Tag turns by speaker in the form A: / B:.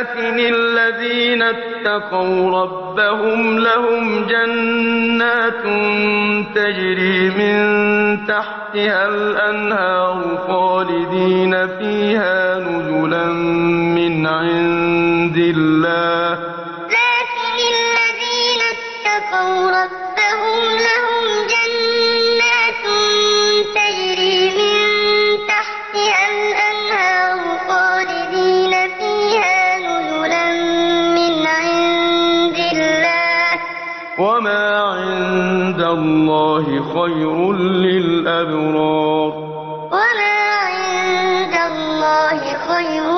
A: لكن الذين اتقوا ربهم لهم جنات تجري من تحتها الأنهار خالدين فيها نزلا من عند الله.
B: لكن الذين اتقوا ربهم لهم
A: وما عند الله خير للأبرار
B: وما عند الله خير